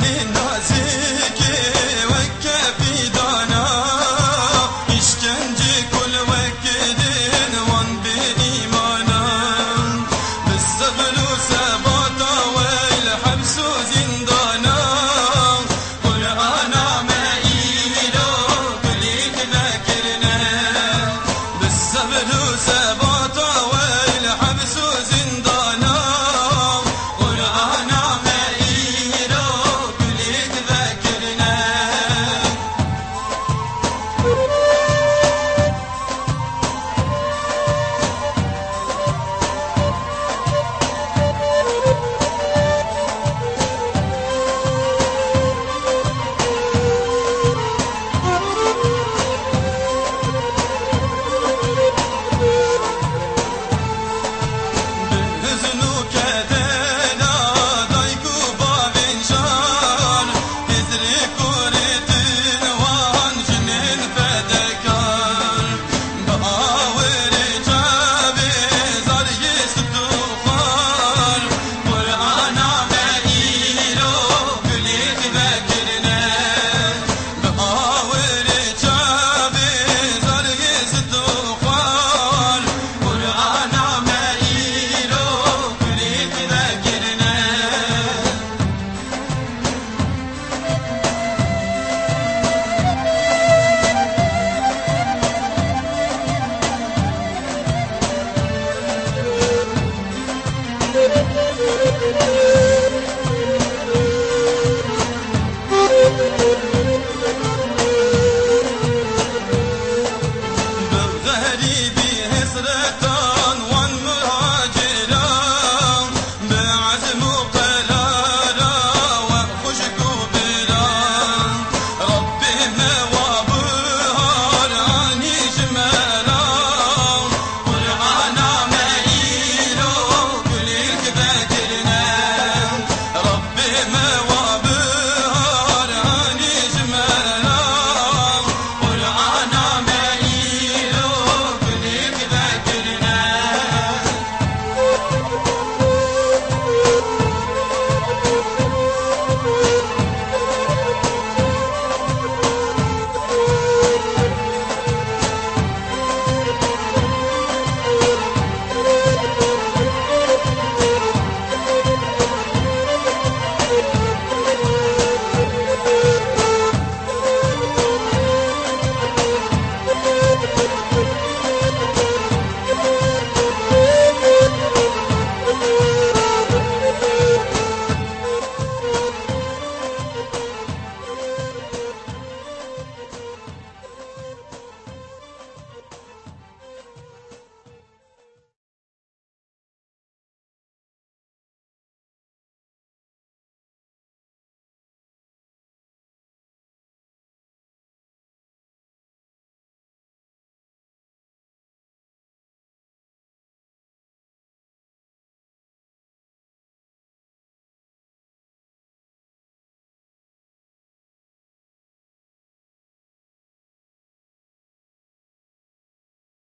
ne nazi بالظهر بهسرته